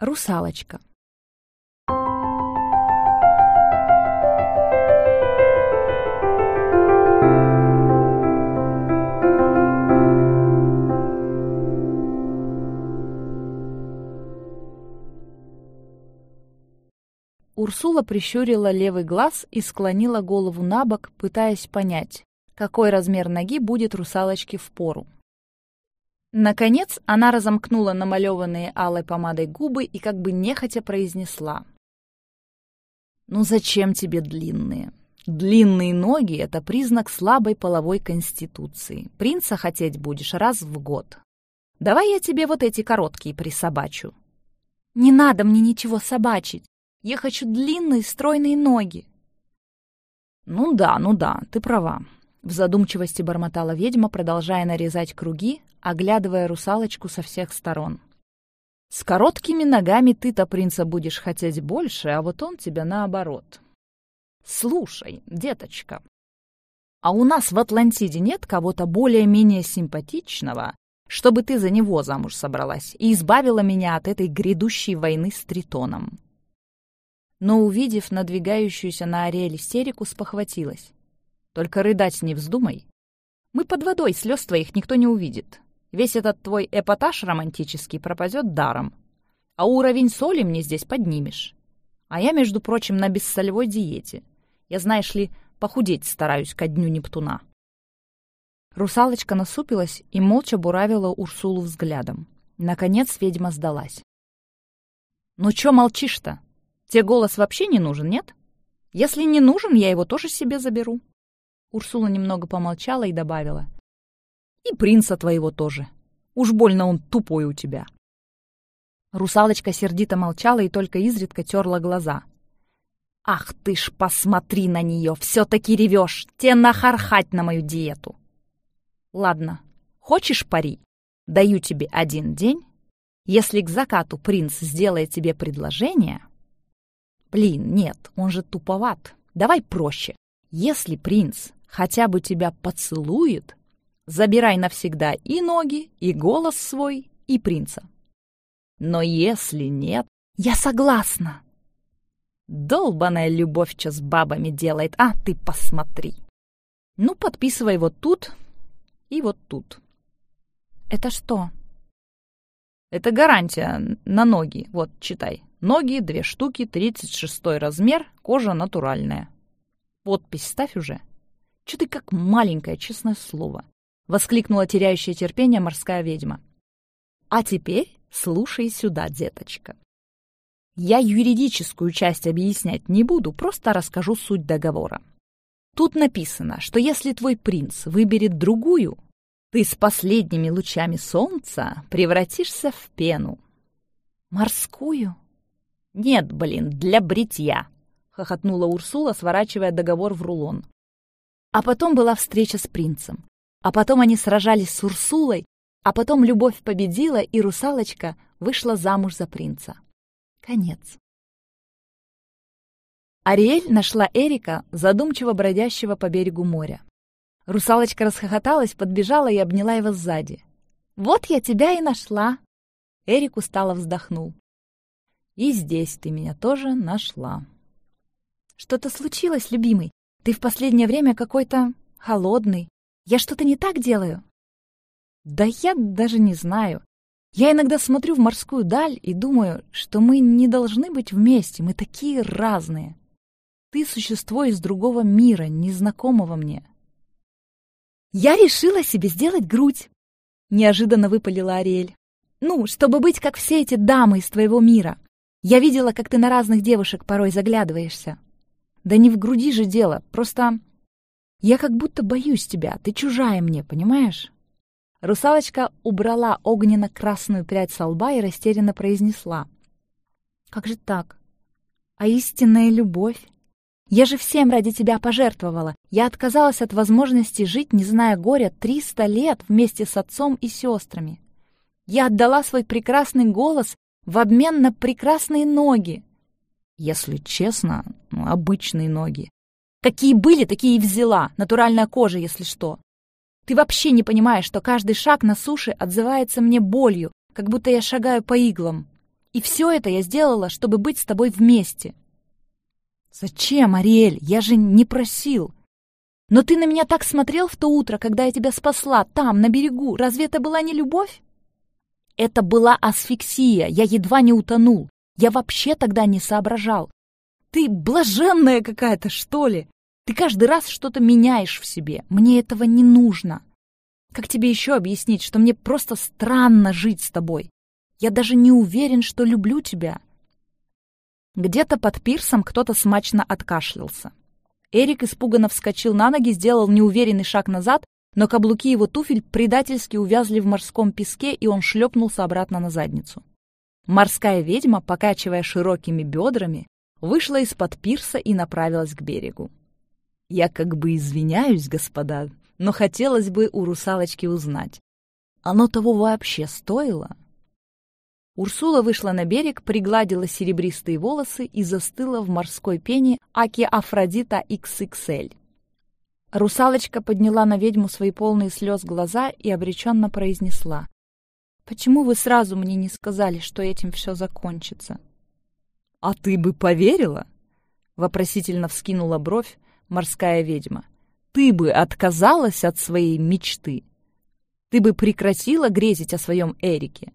Русалочка. Урсула прищурила левый глаз и склонила голову на бок, пытаясь понять, какой размер ноги будет русалочке в пору. Наконец она разомкнула намалеванные алой помадой губы и как бы нехотя произнесла. «Ну зачем тебе длинные? Длинные ноги — это признак слабой половой конституции. Принца хотеть будешь раз в год. Давай я тебе вот эти короткие присобачу». «Не надо мне ничего собачить. Я хочу длинные стройные ноги». «Ну да, ну да, ты права. В задумчивости бормотала ведьма, продолжая нарезать круги, оглядывая русалочку со всех сторон. «С короткими ногами ты-то принца будешь хотеть больше, а вот он тебя наоборот. Слушай, деточка, а у нас в Атлантиде нет кого-то более-менее симпатичного, чтобы ты за него замуж собралась и избавила меня от этой грядущей войны с Тритоном?» Но, увидев надвигающуюся на Ариэль истерику, спохватилась. Только рыдать не вздумай. Мы под водой, слез твоих никто не увидит. Весь этот твой эпатаж романтический пропадет даром. А уровень соли мне здесь поднимешь. А я, между прочим, на бессолевой диете. Я, знаешь ли, похудеть стараюсь ко дню Нептуна. Русалочка насупилась и молча буравила Урсулу взглядом. Наконец ведьма сдалась. «Ну чё молчишь-то? Тебе голос вообще не нужен, нет? Если не нужен, я его тоже себе заберу». Урсула немного помолчала и добавила. «И принца твоего тоже. Уж больно он тупой у тебя». Русалочка сердито молчала и только изредка терла глаза. «Ах ты ж, посмотри на нее! Все-таки ревешь! Те нахархать на мою диету!» «Ладно, хочешь пари? Даю тебе один день. Если к закату принц сделает тебе предложение...» «Блин, нет, он же туповат. Давай проще. Если принц хотя бы тебя поцелует, забирай навсегда и ноги, и голос свой, и принца. Но если нет... Я согласна. Долбаная любовь что с бабами делает, а ты посмотри. Ну, подписывай вот тут и вот тут. Это что? Это гарантия на ноги. Вот, читай. Ноги, две штуки, 36 размер, кожа натуральная. Подпись ставь уже. Че ты как маленькая, честное слово!» — воскликнула теряющая терпение морская ведьма. «А теперь слушай сюда, деточка. Я юридическую часть объяснять не буду, просто расскажу суть договора. Тут написано, что если твой принц выберет другую, ты с последними лучами солнца превратишься в пену. Морскую? Нет, блин, для бритья, хохотнула Урсула, сворачивая договор в рулон. А потом была встреча с принцем. А потом они сражались с Урсулой, а потом любовь победила, и русалочка вышла замуж за принца. Конец. Ариэль нашла Эрика, задумчиво бродящего по берегу моря. Русалочка расхохоталась, подбежала и обняла его сзади. «Вот я тебя и нашла!» Эрик устало вздохнул. «И здесь ты меня тоже нашла». «Что-то случилось, любимый? Ты в последнее время какой-то холодный. Я что-то не так делаю?» «Да я даже не знаю. Я иногда смотрю в морскую даль и думаю, что мы не должны быть вместе, мы такие разные. Ты существо из другого мира, незнакомого мне». «Я решила себе сделать грудь!» — неожиданно выпалила Ариэль. «Ну, чтобы быть как все эти дамы из твоего мира. Я видела, как ты на разных девушек порой заглядываешься. Да не в груди же дело, просто я как будто боюсь тебя, ты чужая мне, понимаешь?» Русалочка убрала огненно-красную прядь со лба и растерянно произнесла. «Как же так? А истинная любовь? Я же всем ради тебя пожертвовала. Я отказалась от возможности жить, не зная горя, триста лет вместе с отцом и сестрами. Я отдала свой прекрасный голос в обмен на прекрасные ноги. Если честно, ну, обычные ноги. Какие были, такие и взяла. Натуральная кожа, если что. Ты вообще не понимаешь, что каждый шаг на суше отзывается мне болью, как будто я шагаю по иглам. И все это я сделала, чтобы быть с тобой вместе. Зачем, Ариэль? Я же не просил. Но ты на меня так смотрел в то утро, когда я тебя спасла, там, на берегу. Разве это была не любовь? Это была асфиксия, я едва не утонул. Я вообще тогда не соображал. Ты блаженная какая-то, что ли? Ты каждый раз что-то меняешь в себе. Мне этого не нужно. Как тебе еще объяснить, что мне просто странно жить с тобой? Я даже не уверен, что люблю тебя. Где-то под пирсом кто-то смачно откашлялся. Эрик испуганно вскочил на ноги, сделал неуверенный шаг назад, но каблуки его туфель предательски увязли в морском песке, и он шлепнулся обратно на задницу. Морская ведьма, покачивая широкими бедрами, вышла из-под пирса и направилась к берегу. «Я как бы извиняюсь, господа, но хотелось бы у русалочки узнать. Оно того вообще стоило?» Урсула вышла на берег, пригладила серебристые волосы и застыла в морской пене Аки Афродита XXL. Русалочка подняла на ведьму свои полные слез глаза и обреченно произнесла. «Почему вы сразу мне не сказали, что этим все закончится?» «А ты бы поверила?» — вопросительно вскинула бровь морская ведьма. «Ты бы отказалась от своей мечты? Ты бы прекратила грезить о своем Эрике?»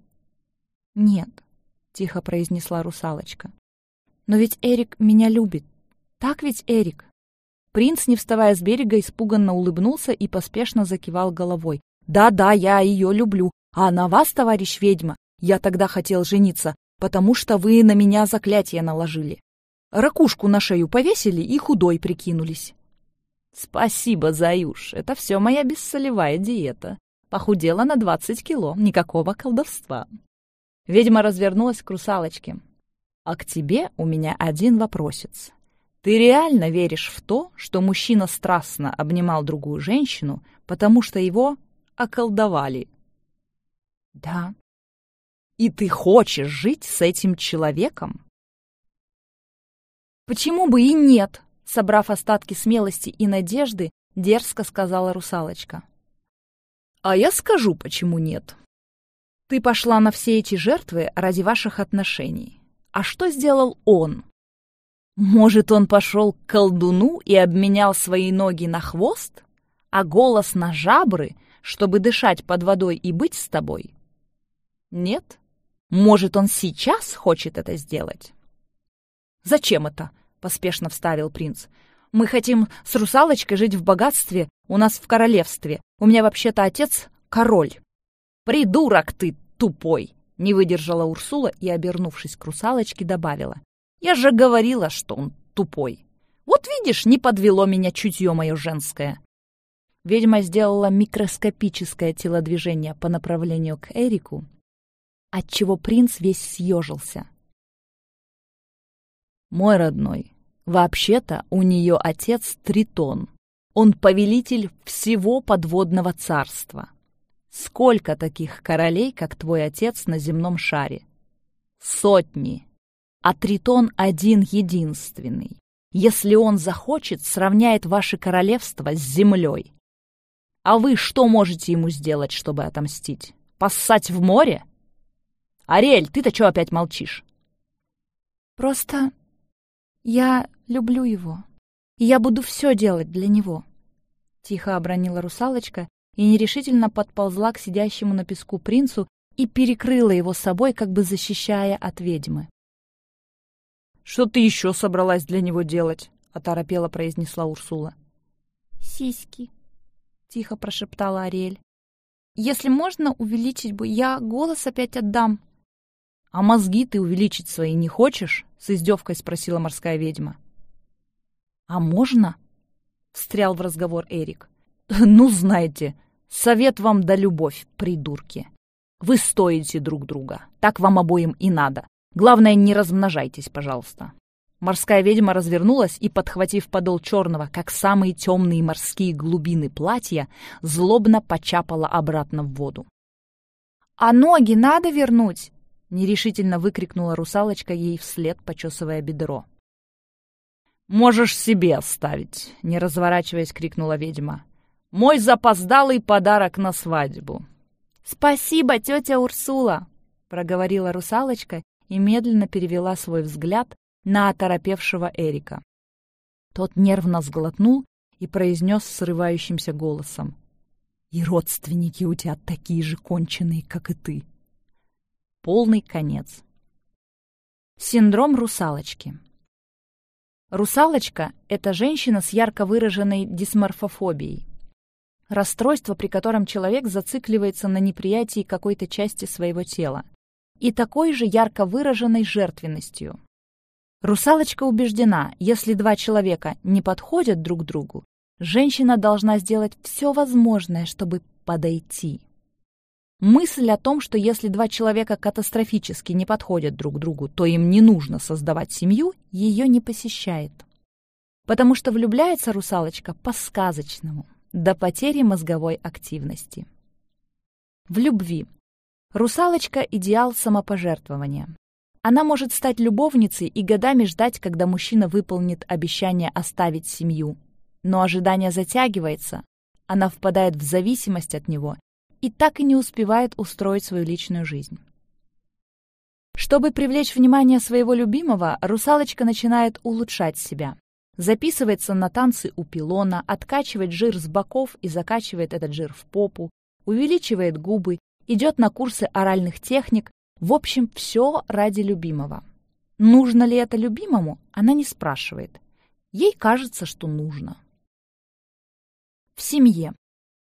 «Нет», — тихо произнесла русалочка. «Но ведь Эрик меня любит. Так ведь, Эрик?» Принц, не вставая с берега, испуганно улыбнулся и поспешно закивал головой. «Да-да, я ее люблю. А на вас, товарищ ведьма, я тогда хотел жениться, потому что вы на меня заклятие наложили. Ракушку на шею повесили и худой прикинулись». «Спасибо, Заюш, это все моя бессолевая диета. Похудела на двадцать кило, никакого колдовства. Ведьма развернулась к русалочке. «А к тебе у меня один вопросец. Ты реально веришь в то, что мужчина страстно обнимал другую женщину, потому что его околдовали?» «Да». «И ты хочешь жить с этим человеком?» «Почему бы и нет?» Собрав остатки смелости и надежды, дерзко сказала русалочка. «А я скажу, почему нет», ты пошла на все эти жертвы ради ваших отношений. А что сделал он? Может, он пошел к колдуну и обменял свои ноги на хвост, а голос на жабры, чтобы дышать под водой и быть с тобой? Нет? Может, он сейчас хочет это сделать? «Зачем это?» — поспешно вставил принц. «Мы хотим с русалочкой жить в богатстве, у нас в королевстве. У меня вообще-то отец — король». «Придурок ты тупой!» — не выдержала Урсула и, обернувшись к русалочке, добавила. «Я же говорила, что он тупой. Вот видишь, не подвело меня чутье мое женское». Ведьма сделала микроскопическое телодвижение по направлению к Эрику, отчего принц весь съежился. «Мой родной, вообще-то у нее отец Тритон. Он повелитель всего подводного царства. Сколько таких королей, как твой отец на земном шаре? Сотни. А Тритон один единственный. Если он захочет, сравняет ваше королевство с землей. А вы что можете ему сделать, чтобы отомстить? Поссать в море? Ариэль, ты-то что опять молчишь? Просто я люблю его. И я буду все делать для него. Тихо обронила русалочка и нерешительно подползла к сидящему на песку принцу и перекрыла его собой, как бы защищая от ведьмы. «Что ты еще собралась для него делать?» — оторопела произнесла Урсула. «Сиськи», — тихо прошептала Ариэль. «Если можно, увеличить бы, я голос опять отдам». «А мозги ты увеличить свои не хочешь?» — с издевкой спросила морская ведьма. «А можно?» — встрял в разговор Эрик. «Ну, знаете, совет вам да любовь, придурки. Вы стоите друг друга. Так вам обоим и надо. Главное, не размножайтесь, пожалуйста». Морская ведьма развернулась и, подхватив подол черного, как самые темные морские глубины платья, злобно почапала обратно в воду. «А ноги надо вернуть!» — нерешительно выкрикнула русалочка ей вслед, почесывая бедро. «Можешь себе оставить!» — не разворачиваясь, крикнула ведьма. Мой запоздалый подарок на свадьбу. «Спасибо, тетя Урсула!» — проговорила русалочка и медленно перевела свой взгляд на оторопевшего Эрика. Тот нервно сглотнул и произнес срывающимся голосом. «И родственники у тебя такие же конченые, как и ты». Полный конец. Синдром русалочки. Русалочка — это женщина с ярко выраженной дисморфофобией. Расстройство, при котором человек зацикливается на неприятии какой-то части своего тела. И такой же ярко выраженной жертвенностью. Русалочка убеждена, если два человека не подходят друг другу, женщина должна сделать все возможное, чтобы подойти. Мысль о том, что если два человека катастрофически не подходят друг другу, то им не нужно создавать семью, ее не посещает. Потому что влюбляется русалочка по-сказочному, до потери мозговой активности. В любви. Русалочка – идеал самопожертвования. Она может стать любовницей и годами ждать, когда мужчина выполнит обещание оставить семью. Но ожидание затягивается, она впадает в зависимость от него и так и не успевает устроить свою личную жизнь. Чтобы привлечь внимание своего любимого, русалочка начинает улучшать себя. Записывается на танцы у пилона, откачивает жир с боков и закачивает этот жир в попу, увеличивает губы, идет на курсы оральных техник, в общем, все ради любимого. Нужно ли это любимому, она не спрашивает. Ей кажется, что нужно. В семье.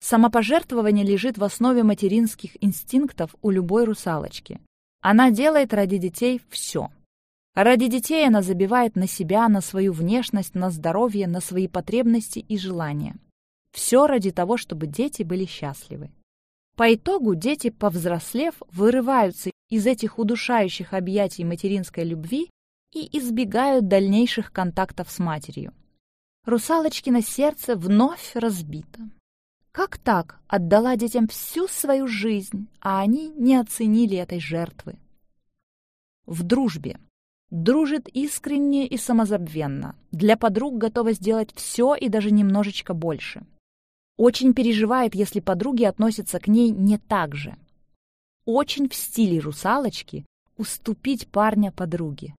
Самопожертвование лежит в основе материнских инстинктов у любой русалочки. Она делает ради детей все. Ради детей она забивает на себя, на свою внешность, на здоровье, на свои потребности и желания. Все ради того, чтобы дети были счастливы. По итогу дети, повзрослев, вырываются из этих удушающих объятий материнской любви и избегают дальнейших контактов с матерью. Русалочкино сердце вновь разбито. Как так отдала детям всю свою жизнь, а они не оценили этой жертвы? В дружбе. Дружит искренне и самозабвенно. Для подруг готова сделать все и даже немножечко больше. Очень переживает, если подруги относятся к ней не так же. Очень в стиле русалочки уступить парня подруге.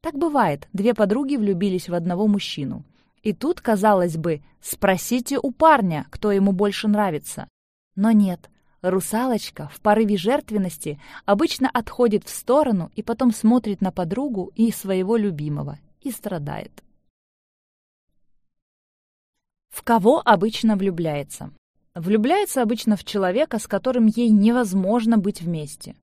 Так бывает, две подруги влюбились в одного мужчину. И тут, казалось бы, спросите у парня, кто ему больше нравится. Но нет, русалочка в порыве жертвенности обычно отходит в сторону и потом смотрит на подругу и своего любимого и страдает. В кого обычно влюбляется? Влюбляется обычно в человека, с которым ей невозможно быть вместе.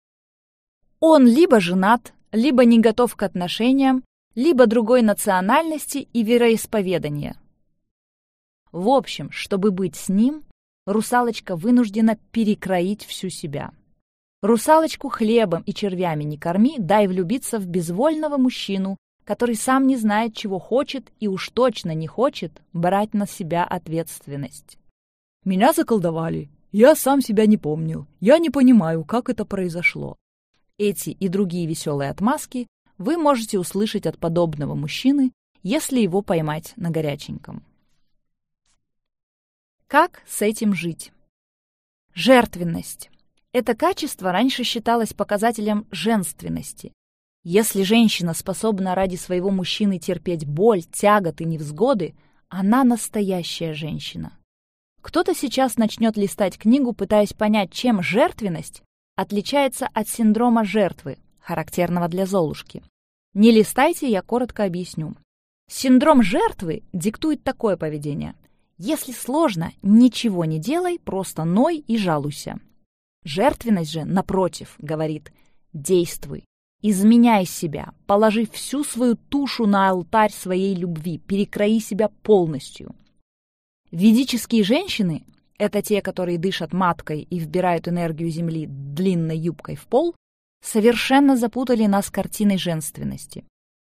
Он либо женат, либо не готов к отношениям, либо другой национальности и вероисповедания. В общем, чтобы быть с ним, русалочка вынуждена перекроить всю себя. Русалочку хлебом и червями не корми, дай влюбиться в безвольного мужчину, который сам не знает, чего хочет и уж точно не хочет брать на себя ответственность. «Меня заколдовали. Я сам себя не помнил. Я не понимаю, как это произошло». Эти и другие веселые отмазки вы можете услышать от подобного мужчины, если его поймать на горяченьком. Как с этим жить? Жертвенность. Это качество раньше считалось показателем женственности. Если женщина способна ради своего мужчины терпеть боль, тягот и невзгоды, она настоящая женщина. Кто-то сейчас начнет листать книгу, пытаясь понять, чем жертвенность отличается от синдрома жертвы, характерного для Золушки. Не листайте, я коротко объясню. Синдром жертвы диктует такое поведение. Если сложно, ничего не делай, просто ной и жалуйся. Жертвенность же, напротив, говорит, действуй, изменяй себя, положи всю свою тушу на алтарь своей любви, перекрои себя полностью. Ведические женщины — это те, которые дышат маткой и вбирают энергию Земли длинной юбкой в пол, совершенно запутали нас картиной женственности.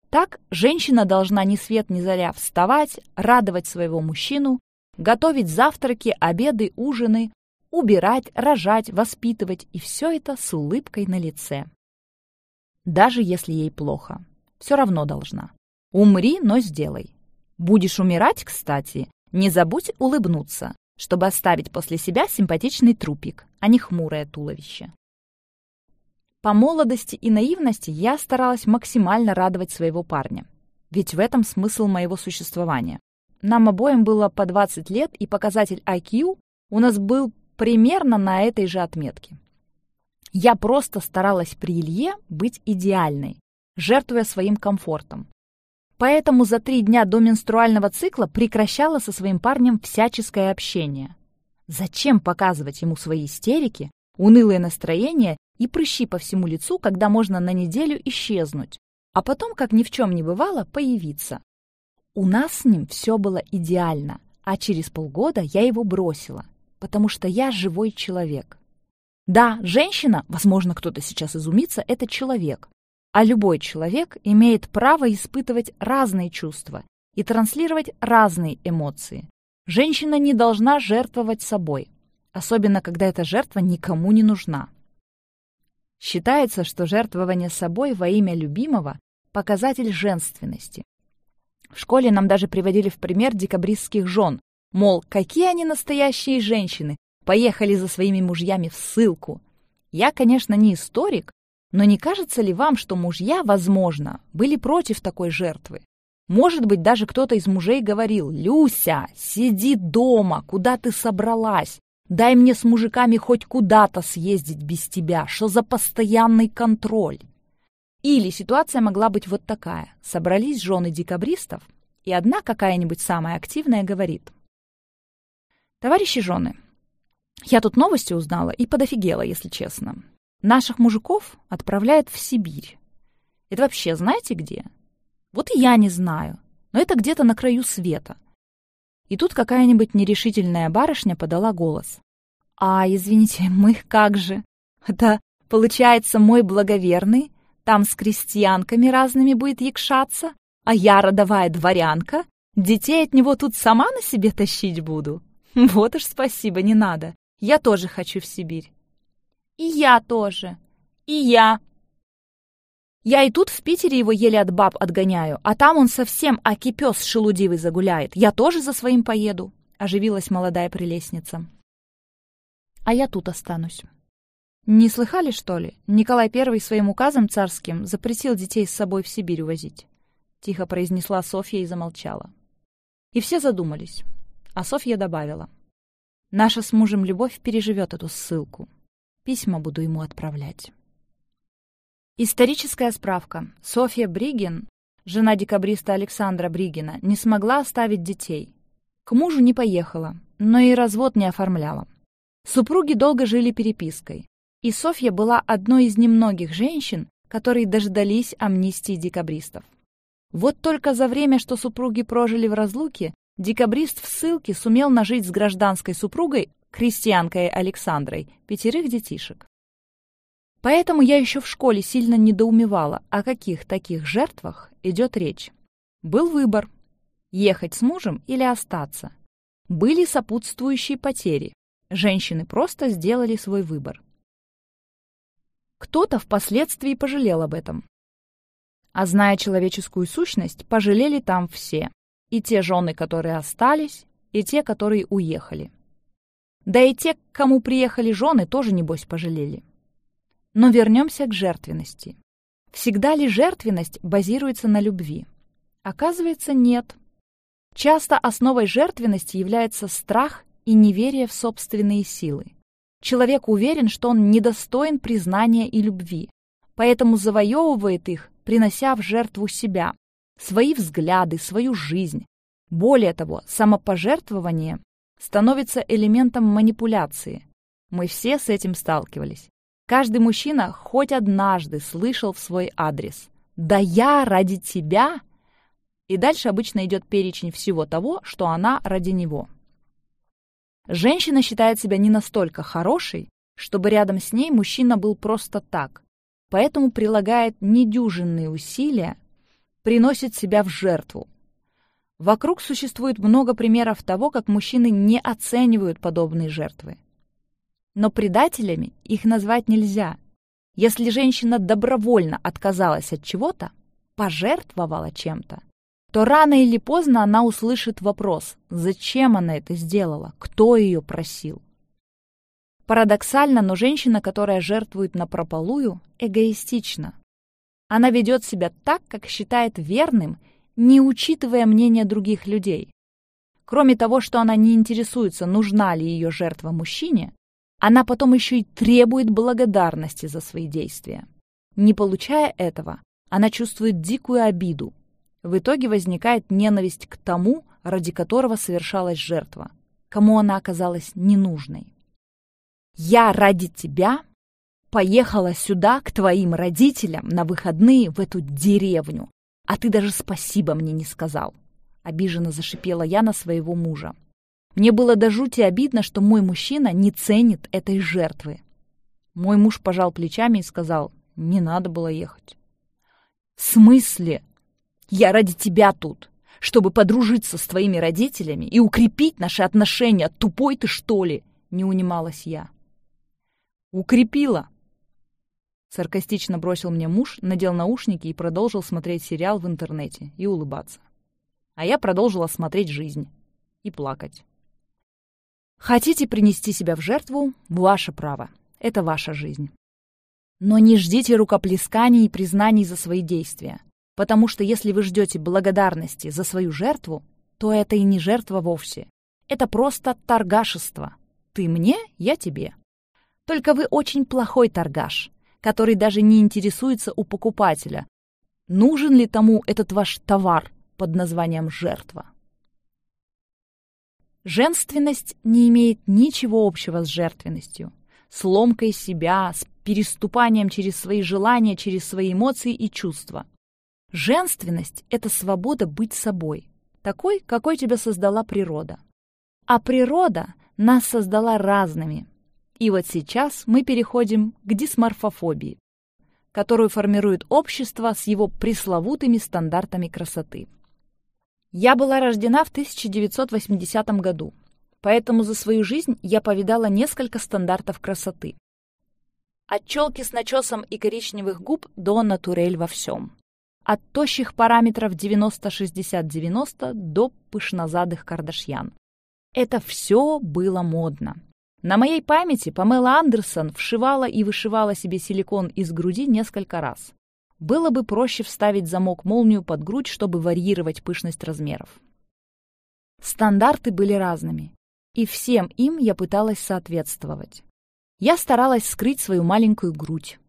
Так, женщина должна ни свет ни заря вставать, радовать своего мужчину, готовить завтраки, обеды, ужины, убирать, рожать, воспитывать, и все это с улыбкой на лице. Даже если ей плохо, все равно должна. Умри, но сделай. Будешь умирать, кстати, не забудь улыбнуться, чтобы оставить после себя симпатичный трупик, а не хмурое туловище. По молодости и наивности я старалась максимально радовать своего парня. Ведь в этом смысл моего существования. Нам обоим было по 20 лет, и показатель IQ у нас был примерно на этой же отметке. Я просто старалась при Илье быть идеальной, жертвуя своим комфортом. Поэтому за три дня до менструального цикла прекращала со своим парнем всяческое общение. Зачем показывать ему свои истерики, унылое настроение и прыщи по всему лицу, когда можно на неделю исчезнуть, а потом, как ни в чем не бывало, появиться? У нас с ним все было идеально, а через полгода я его бросила, потому что я живой человек. Да, женщина, возможно, кто-то сейчас изумится, это человек. А любой человек имеет право испытывать разные чувства и транслировать разные эмоции. Женщина не должна жертвовать собой, особенно когда эта жертва никому не нужна. Считается, что жертвование собой во имя любимого – показатель женственности. В школе нам даже приводили в пример декабристских жен, мол, какие они настоящие женщины, поехали за своими мужьями в ссылку. Я, конечно, не историк, но не кажется ли вам, что мужья, возможно, были против такой жертвы? Может быть, даже кто-то из мужей говорил, «Люся, сиди дома, куда ты собралась? Дай мне с мужиками хоть куда-то съездить без тебя. Что за постоянный контроль? Или ситуация могла быть вот такая. Собрались жены декабристов, и одна какая-нибудь самая активная говорит. Товарищи жены, я тут новости узнала и подофигела, если честно. Наших мужиков отправляют в Сибирь. Это вообще знаете где? Вот и я не знаю, но это где-то на краю света. И тут какая-нибудь нерешительная барышня подала голос. «А, извините, мы как же? Это, получается, мой благоверный там с крестьянками разными будет якшаться, а я родовая дворянка? Детей от него тут сама на себе тащить буду? Вот уж спасибо, не надо. Я тоже хочу в Сибирь». «И я тоже. И я», я и тут в Питере его еле от баб отгоняю, а там он совсем акипес шелудивый загуляет. Я тоже за своим поеду», — оживилась молодая прелестница. «А я тут останусь». «Не слыхали, что ли? Николай I своим указом царским запретил детей с собой в Сибирь увозить», — тихо произнесла Софья и замолчала. И все задумались. А Софья добавила. «Наша с мужем любовь переживет эту ссылку. Письма буду ему отправлять». Историческая справка. Софья Бригин, жена декабриста Александра Бригина, не смогла оставить детей. К мужу не поехала, но и развод не оформляла. Супруги долго жили перепиской. И Софья была одной из немногих женщин, которые дождались амнистии декабристов. Вот только за время, что супруги прожили в разлуке, декабрист в ссылке сумел нажить с гражданской супругой, крестьянкой Александрой, пятерых детишек. Поэтому я еще в школе сильно недоумевала, о каких таких жертвах идет речь. Был выбор – ехать с мужем или остаться. Были сопутствующие потери. Женщины просто сделали свой выбор. Кто-то впоследствии пожалел об этом. А зная человеческую сущность, пожалели там все. И те жены, которые остались, и те, которые уехали. Да и те, к кому приехали жены, тоже, небось, пожалели. Но вернемся к жертвенности. Всегда ли жертвенность базируется на любви? Оказывается, нет. Часто основой жертвенности является страх и неверие в собственные силы. Человек уверен, что он недостоин признания и любви, поэтому завоевывает их, принося в жертву себя, свои взгляды, свою жизнь. Более того, самопожертвование становится элементом манипуляции. Мы все с этим сталкивались. Каждый мужчина хоть однажды слышал в свой адрес «Да я ради тебя!» И дальше обычно идет перечень всего того, что она ради него. Женщина считает себя не настолько хорошей, чтобы рядом с ней мужчина был просто так, поэтому прилагает недюжинные усилия, приносит себя в жертву. Вокруг существует много примеров того, как мужчины не оценивают подобные жертвы. Но предателями их назвать нельзя. Если женщина добровольно отказалась от чего-то, пожертвовала чем-то, то рано или поздно она услышит вопрос, зачем она это сделала, кто ее просил. Парадоксально, но женщина, которая жертвует напропалую, эгоистична. Она ведет себя так, как считает верным, не учитывая мнение других людей. Кроме того, что она не интересуется, нужна ли ее жертва мужчине, она потом еще и требует благодарности за свои действия. Не получая этого, она чувствует дикую обиду. В итоге возникает ненависть к тому, ради которого совершалась жертва, кому она оказалась ненужной. «Я ради тебя Поехала сюда, к твоим родителям, на выходные в эту деревню. А ты даже спасибо мне не сказал. Обиженно зашипела я на своего мужа. Мне было до жути обидно, что мой мужчина не ценит этой жертвы. Мой муж пожал плечами и сказал, не надо было ехать. «В смысле? Я ради тебя тут, чтобы подружиться с твоими родителями и укрепить наши отношения. Тупой ты, что ли?» — не унималась я. «Укрепила», Саркастично бросил мне муж, надел наушники и продолжил смотреть сериал в интернете и улыбаться. А я продолжила смотреть жизнь и плакать. Хотите принести себя в жертву — ваше право. Это ваша жизнь. Но не ждите рукоплесканий и признаний за свои действия, потому что если вы ждете благодарности за свою жертву, то это и не жертва вовсе. Это просто торгашество. Ты мне, я тебе. Только вы очень плохой торгаш, который даже не интересуется у покупателя, нужен ли тому этот ваш товар под названием «жертва». Женственность не имеет ничего общего с жертвенностью, с ломкой себя, с переступанием через свои желания, через свои эмоции и чувства. Женственность — это свобода быть собой, такой, какой тебя создала природа. А природа нас создала разными, и вот сейчас мы переходим к дисморфофобии, которую формирует общество с его пресловутыми стандартами красоты. Я была рождена в 1980 году, поэтому за свою жизнь я повидала несколько стандартов красоты. От челки с начесом и коричневых губ до натурель во всем. От тощих параметров 90-60-90 до пышнозадых кардашьян. Это все было модно. На моей памяти Памела Андерсон вшивала и вышивала себе силикон из груди несколько раз. Было бы проще вставить замок-молнию под грудь, чтобы варьировать пышность размеров. Стандарты были разными, и всем им я пыталась соответствовать. Я старалась скрыть свою маленькую грудь.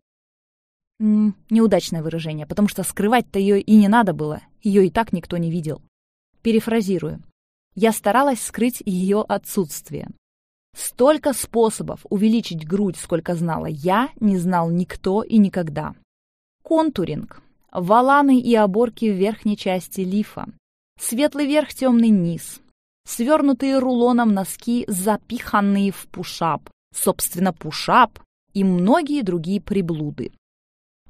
М -м, неудачное выражение, потому что скрывать-то ее и не надо было, ее и так никто не видел. Перефразирую. Я старалась скрыть ее отсутствие. Столько способов увеличить грудь, сколько знала я, не знал никто и никогда. Контуринг. Валаны и оборки в верхней части лифа. Светлый верх, темный низ. Свернутые рулоном носки, запиханные в пушап. Собственно, пушап и многие другие приблуды.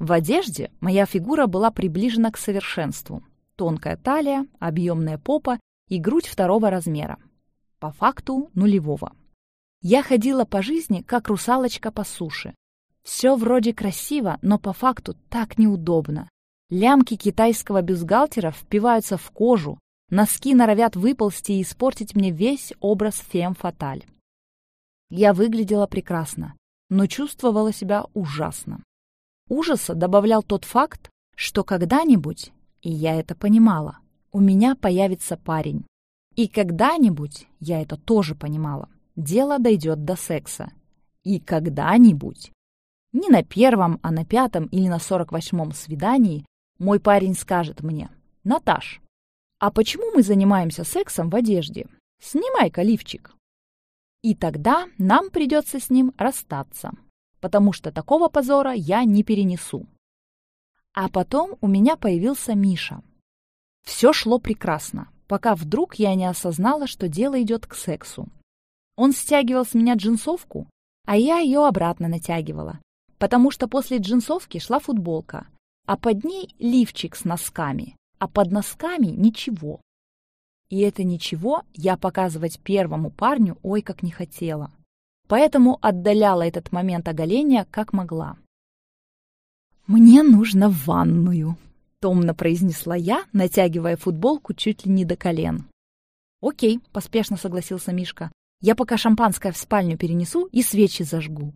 В одежде моя фигура была приближена к совершенству. Тонкая талия, объемная попа и грудь второго размера. По факту нулевого. Я ходила по жизни, как русалочка по суше. Все вроде красиво, но по факту так неудобно. Лямки китайского бюстгальтера впиваются в кожу, носки норовят выползти и испортить мне весь образ фем-фаталь. Я выглядела прекрасно, но чувствовала себя ужасно. Ужаса добавлял тот факт, что когда-нибудь, и я это понимала, у меня появится парень. И когда-нибудь я это тоже понимала дело дойдет до секса. И когда-нибудь, не на первом, а на пятом или на сорок восьмом свидании, мой парень скажет мне, «Наташ, а почему мы занимаемся сексом в одежде? Снимай-ка лифчик». И тогда нам придется с ним расстаться, потому что такого позора я не перенесу. А потом у меня появился Миша. Все шло прекрасно, пока вдруг я не осознала, что дело идет к сексу. Он стягивал с меня джинсовку, а я ее обратно натягивала, потому что после джинсовки шла футболка, а под ней лифчик с носками, а под носками ничего. И это ничего я показывать первому парню ой как не хотела. Поэтому отдаляла этот момент оголения как могла. «Мне нужно в ванную», — томно произнесла я, натягивая футболку чуть ли не до колен. «Окей», — поспешно согласился Мишка. Я пока шампанское в спальню перенесу и свечи зажгу.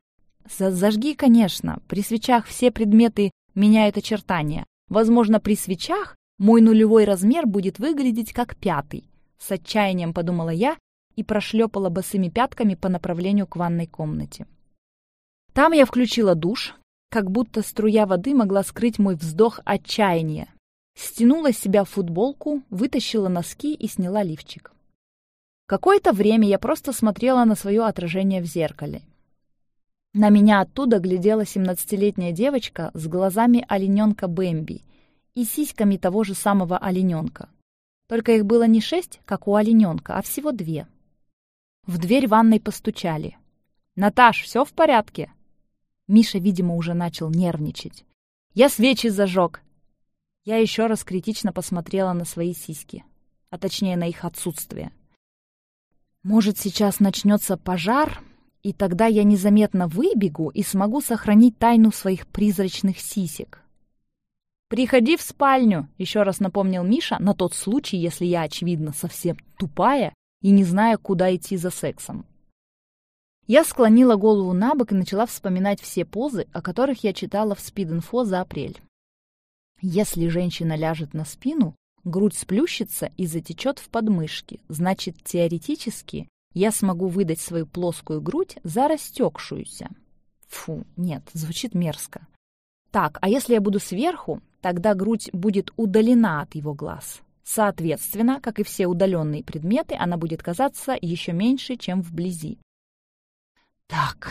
Зажги, конечно. При свечах все предметы меняют очертания. Возможно, при свечах мой нулевой размер будет выглядеть как пятый. С отчаянием подумала я и прошлепала босыми пятками по направлению к ванной комнате. Там я включила душ, как будто струя воды могла скрыть мой вздох отчаяния. Стянула с себя футболку, вытащила носки и сняла лифчик. Какое-то время я просто смотрела на свое отражение в зеркале. На меня оттуда глядела семнадцатилетняя девочка с глазами олененка Бэмби и сиськами того же самого олененка. Только их было не шесть, как у олененка, а всего две. В дверь ванной постучали. «Наташ, все в порядке?» Миша, видимо, уже начал нервничать. «Я свечи зажег!» Я еще раз критично посмотрела на свои сиськи, а точнее на их отсутствие. «Может, сейчас начнется пожар, и тогда я незаметно выбегу и смогу сохранить тайну своих призрачных сисек?» «Приходи в спальню», — еще раз напомнил Миша, на тот случай, если я, очевидно, совсем тупая и не знаю, куда идти за сексом. Я склонила голову на бок и начала вспоминать все позы, о которых я читала в спид-инфо за апрель. Если женщина ляжет на спину, грудь сплющится и затечет в подмышки, значит, теоретически я смогу выдать свою плоскую грудь за растекшуюся. Фу, нет, звучит мерзко. Так, а если я буду сверху, тогда грудь будет удалена от его глаз. Соответственно, как и все удаленные предметы, она будет казаться еще меньше, чем вблизи. Так,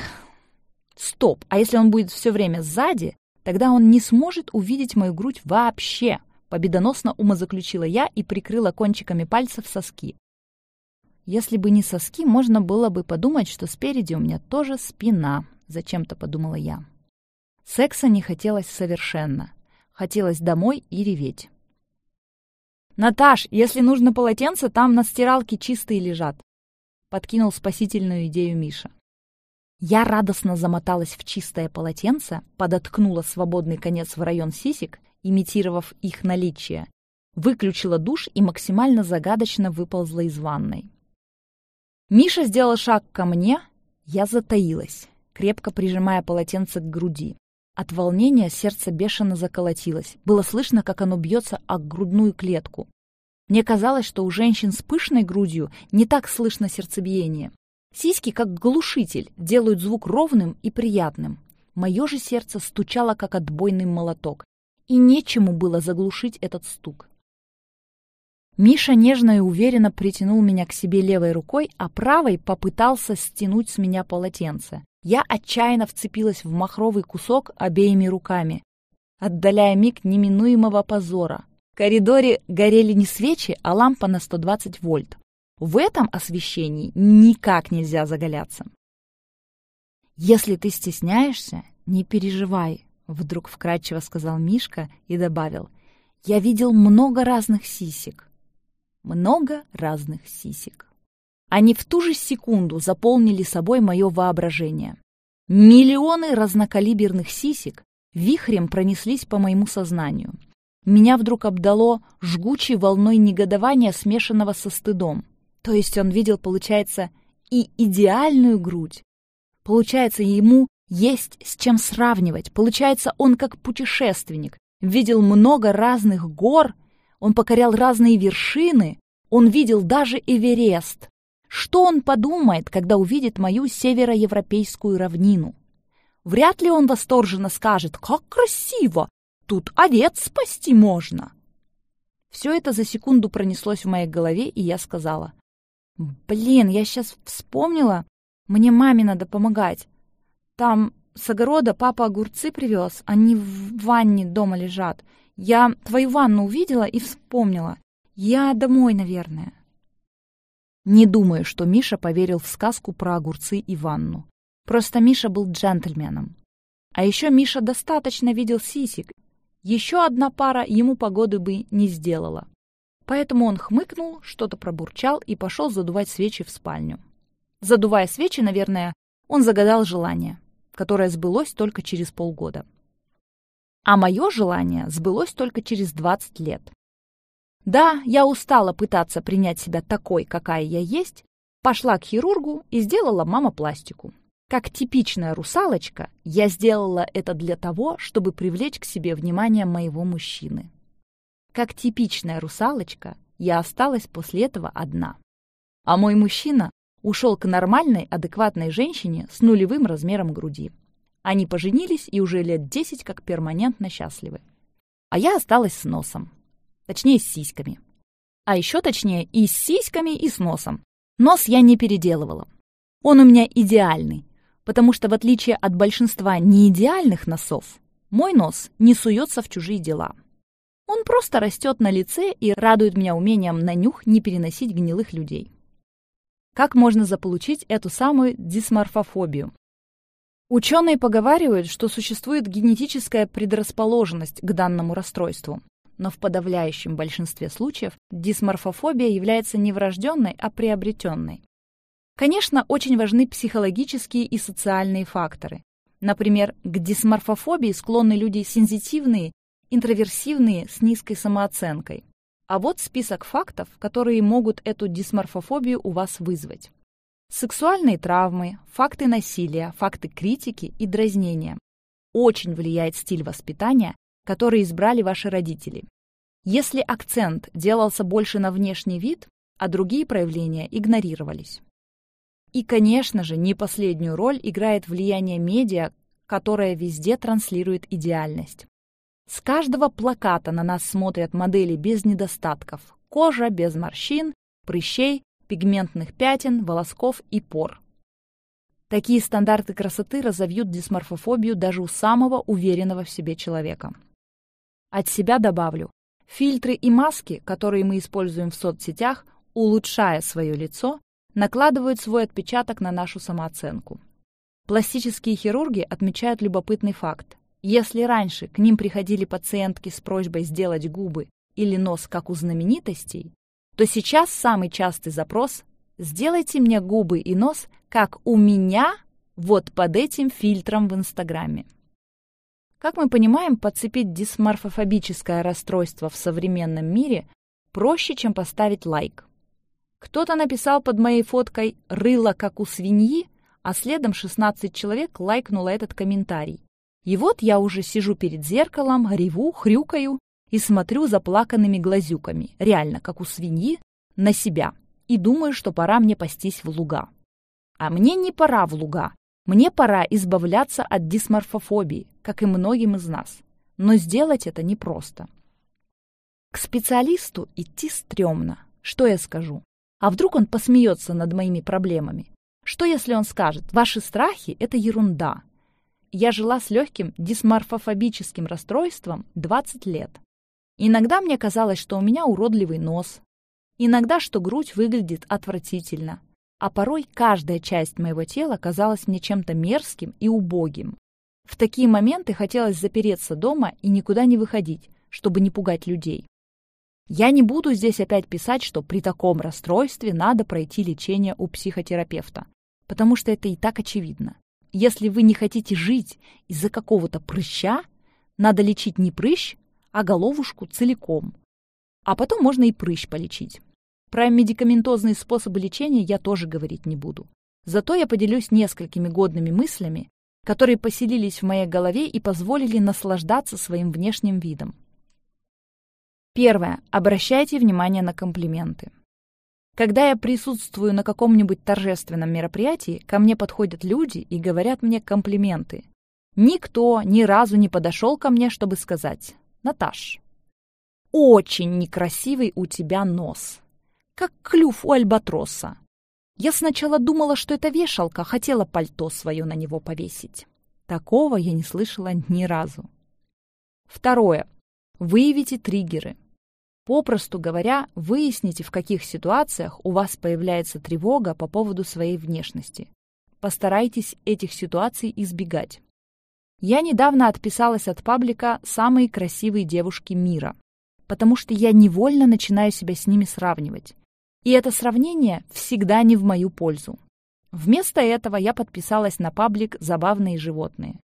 стоп, а если он будет все время сзади, тогда он не сможет увидеть мою грудь вообще, победоносно умозаключила я и прикрыла кончиками пальцев соски. Если бы не соски, можно было бы подумать, что спереди у меня тоже спина, зачем-то подумала я. Секса не хотелось совершенно. Хотелось домой и реветь. «Наташ, если нужно полотенце, там на стиралке чистые лежат», — подкинул спасительную идею Миша. Я радостно замоталась в чистое полотенце, подоткнула свободный конец в район сисек, имитировав их наличие, выключила душ и максимально загадочно выползла из ванной. Миша сделал шаг ко мне, я затаилась, крепко прижимая полотенце к груди. От волнения сердце бешено заколотилось. Было слышно, как оно бьется о грудную клетку. Мне казалось, что у женщин с пышной грудью не так слышно сердцебиение. Сиськи, как глушитель, делают звук ровным и приятным. Мое же сердце стучало, как отбойный молоток, и нечему было заглушить этот стук. Миша нежно и уверенно притянул меня к себе левой рукой, а правой попытался стянуть с меня полотенце. Я отчаянно вцепилась в махровый кусок обеими руками, отдаляя миг неминуемого позора. В коридоре горели не свечи, а лампа на 120 вольт. В этом освещении никак нельзя заголяться. «Если ты стесняешься, не переживай», — вдруг вкратчиво сказал Мишка и добавил. «Я видел много разных сисек». Много разных сисек. Они в ту же секунду заполнили собой мое воображение. Миллионы разнокалиберных сисек вихрем пронеслись по моему сознанию. Меня вдруг обдало жгучей волной негодования, смешанного со стыдом. То есть он видел, получается, и идеальную грудь. Получается, ему есть с чем сравнивать. Получается, он как путешественник видел много разных гор, он покорял разные вершины, он видел даже Эверест. Что он подумает, когда увидит мою североевропейскую равнину? Вряд ли он восторженно скажет «Как красиво! Тут овец спасти можно!» Все это за секунду пронеслось в моей голове, и я сказала «Блин, я сейчас вспомнила, мне маме надо помогать. Там с огорода папа огурцы привез, они в ванне дома лежат. Я твою ванну увидела и вспомнила. Я домой, наверное». Не думаю, что Миша поверил в сказку про огурцы и ванну. Просто Миша был джентльменом. А еще Миша достаточно видел сисек. Еще одна пара ему погоды бы не сделала. Поэтому он хмыкнул, что-то пробурчал и пошел задувать свечи в спальню. Задувая свечи, наверное, он загадал желание, которое сбылось только через полгода. А мое желание сбылось только через 20 лет. Да, я устала пытаться принять себя такой, какая я есть, Пошла к хирургу и сделала мамопластику. Как типичная русалочка, я сделала это для того, чтобы привлечь к себе внимание моего мужчины. Как типичная русалочка, я осталась после этого одна. А мой мужчина ушел к нормальной, адекватной женщине с нулевым размером груди. Они поженились и уже лет десять как перманентно счастливы. А я осталась с носом. Точнее, с сиськами. А еще точнее, и с сиськами, и с носом. Нос я не переделывала. Он у меня идеальный, потому что в отличие от большинства неидеальных носов, мой нос не суется в чужие дела. Он просто растет на лице и радует меня умением на нюх не переносить гнилых людей. Как можно заполучить эту самую дисморфофобию? Ученые поговаривают, что существует генетическая предрасположенность к данному расстройству, но в подавляющем большинстве случаев дисморфофобия является не врожденной, а приобретенной. Конечно, очень важны психологические и социальные факторы. Например, к дисморфофобии склонны люди сензитивные интроверсивные с низкой самооценкой. А вот список фактов, которые могут эту дисморфофобию у вас вызвать. Сексуальные травмы, факты насилия, факты критики и дразнения. Очень влияет стиль воспитания, который избрали ваши родители. Если акцент делался больше на внешний вид, а другие проявления игнорировались. И, конечно же, не последнюю роль играет влияние медиа, которое везде транслирует идеальность. С каждого плаката на нас смотрят модели без недостатков. Кожа без морщин, прыщей, пигментных пятен, волосков и пор. Такие стандарты красоты разовьют дисморфофобию даже у самого уверенного в себе человека. От себя добавлю, фильтры и маски, которые мы используем в соцсетях, улучшая свое лицо, накладывают свой отпечаток на нашу самооценку. Пластические хирурги отмечают любопытный факт. Если раньше к ним приходили пациентки с просьбой сделать губы или нос, как у знаменитостей, то сейчас самый частый запрос «Сделайте мне губы и нос, как у меня, вот под этим фильтром в Инстаграме». Как мы понимаем, подцепить дисморфофобическое расстройство в современном мире проще, чем поставить лайк. Кто-то написал под моей фоткой «рыло, как у свиньи», а следом 16 человек лайкнуло этот комментарий. И вот я уже сижу перед зеркалом, реву, хрюкаю и смотрю заплаканными глазюками, реально, как у свиньи, на себя, и думаю, что пора мне пастись в луга. А мне не пора в луга. Мне пора избавляться от дисморфофобии, как и многим из нас. Но сделать это непросто. К специалисту идти стрёмно. Что я скажу? А вдруг он посмеется над моими проблемами? Что если он скажет, ваши страхи – это ерунда, я жила с легким дисморфофобическим расстройством 20 лет. Иногда мне казалось, что у меня уродливый нос, иногда, что грудь выглядит отвратительно, а порой каждая часть моего тела казалась мне чем-то мерзким и убогим. В такие моменты хотелось запереться дома и никуда не выходить, чтобы не пугать людей. Я не буду здесь опять писать, что при таком расстройстве надо пройти лечение у психотерапевта, потому что это и так очевидно. Если вы не хотите жить из-за какого-то прыща, надо лечить не прыщ, а головушку целиком. А потом можно и прыщ полечить. Про медикаментозные способы лечения я тоже говорить не буду. Зато я поделюсь несколькими годными мыслями, которые поселились в моей голове и позволили наслаждаться своим внешним видом. Первое. Обращайте внимание на комплименты. Когда я присутствую на каком-нибудь торжественном мероприятии, ко мне подходят люди и говорят мне комплименты. Никто ни разу не подошел ко мне, чтобы сказать «Наташ, очень некрасивый у тебя нос, как клюв у альбатроса». Я сначала думала, что это вешалка, хотела пальто свое на него повесить. Такого я не слышала ни разу. Второе. Выявите триггеры. Попросту говоря, выясните, в каких ситуациях у вас появляется тревога по поводу своей внешности. Постарайтесь этих ситуаций избегать. Я недавно отписалась от паблика «Самые красивые девушки мира», потому что я невольно начинаю себя с ними сравнивать. И это сравнение всегда не в мою пользу. Вместо этого я подписалась на паблик «Забавные животные».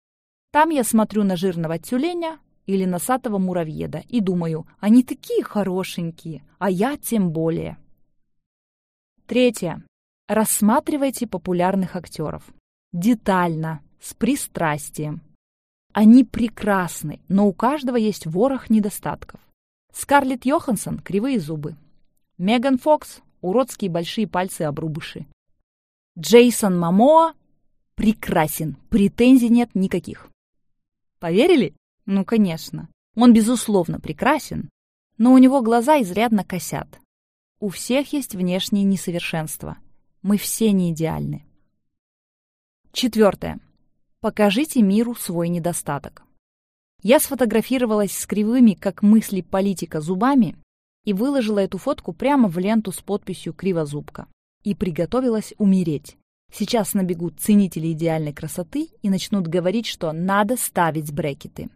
Там я смотрю на жирного тюленя, или носатого муравьеда и думаю, они такие хорошенькие, а я тем более. Третье. Рассматривайте популярных актеров. Детально, с пристрастием. Они прекрасны, но у каждого есть ворох недостатков. Скарлетт Йоханссон – кривые зубы. Меган Фокс – уродские большие пальцы-обрубыши. Джейсон Мамоа – прекрасен, претензий нет никаких. Поверили? Ну, конечно. Он, безусловно, прекрасен, но у него глаза изрядно косят. У всех есть внешние несовершенства. Мы все не идеальны. Четвертое. Покажите миру свой недостаток. Я сфотографировалась с кривыми, как мысли политика, зубами и выложила эту фотку прямо в ленту с подписью «Кривозубка». И приготовилась умереть. Сейчас набегут ценители идеальной красоты и начнут говорить, что надо ставить брекеты.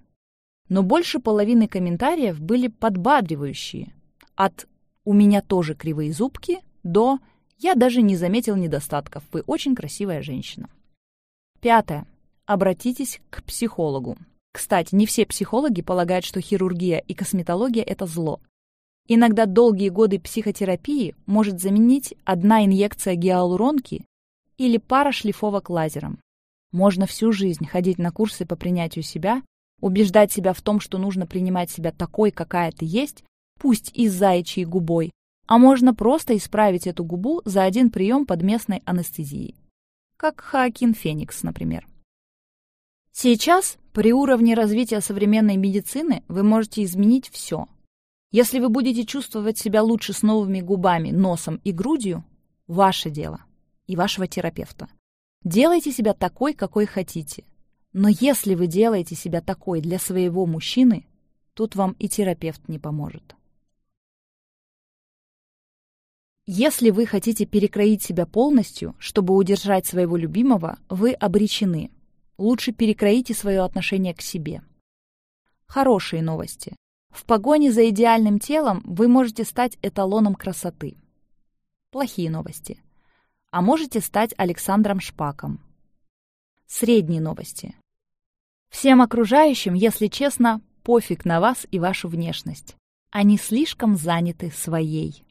Но больше половины комментариев были подбадривающие. От «у меня тоже кривые зубки» до «я даже не заметил недостатков, вы очень красивая женщина». Пятое. Обратитесь к психологу. Кстати, не все психологи полагают, что хирургия и косметология – это зло. Иногда долгие годы психотерапии может заменить одна инъекция гиалуронки или пара шлифовок лазером. Можно всю жизнь ходить на курсы по принятию себя, убеждать себя в том, что нужно принимать себя такой, какая ты есть, пусть и с заячьей губой, а можно просто исправить эту губу за один прием под местной анестезией. Как Хоакин Феникс, например. Сейчас, при уровне развития современной медицины, вы можете изменить все. Если вы будете чувствовать себя лучше с новыми губами, носом и грудью, ваше дело и вашего терапевта. Делайте себя такой, какой хотите. Но если вы делаете себя такой для своего мужчины, тут вам и терапевт не поможет. Если вы хотите перекроить себя полностью, чтобы удержать своего любимого, вы обречены. Лучше перекроите свое отношение к себе. Хорошие новости. В погоне за идеальным телом вы можете стать эталоном красоты. Плохие новости. А можете стать Александром Шпаком. Средние новости. Всем окружающим, если честно, пофиг на вас и вашу внешность. Они слишком заняты своей.